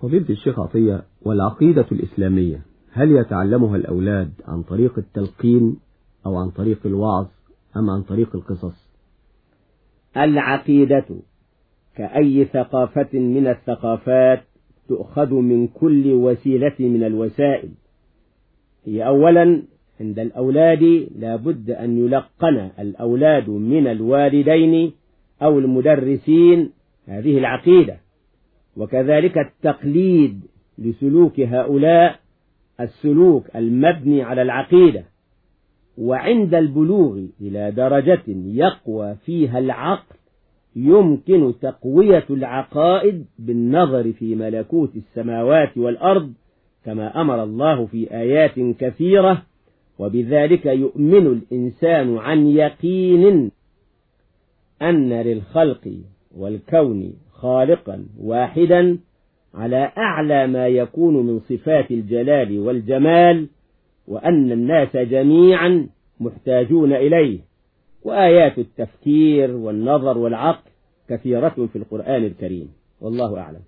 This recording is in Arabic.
فضيلة الشيخ عطية والعقيدة الإسلامية هل يتعلمها الأولاد عن طريق التلقين أو عن طريق الوعظ أم عن طريق القصص؟ العقيدة كأي ثقافة من الثقافات تؤخذ من كل وسيلة من الوسائل. هي أولا عند الأولاد لا بد أن يلقن الأولاد من الوالدين أو المدرسين هذه العقيدة. وكذلك التقليد لسلوك هؤلاء السلوك المبني على العقيدة وعند البلوغ إلى درجة يقوى فيها العقل يمكن تقوية العقائد بالنظر في ملكوت السماوات والأرض كما أمر الله في آيات كثيرة وبذلك يؤمن الإنسان عن يقين أن للخلق والكون خالقا واحدا على أعلى ما يكون من صفات الجلال والجمال وأن الناس جميعا محتاجون إليه. وآيات التفكير والنظر والعقل كثيرة في القرآن الكريم. والله أعلم.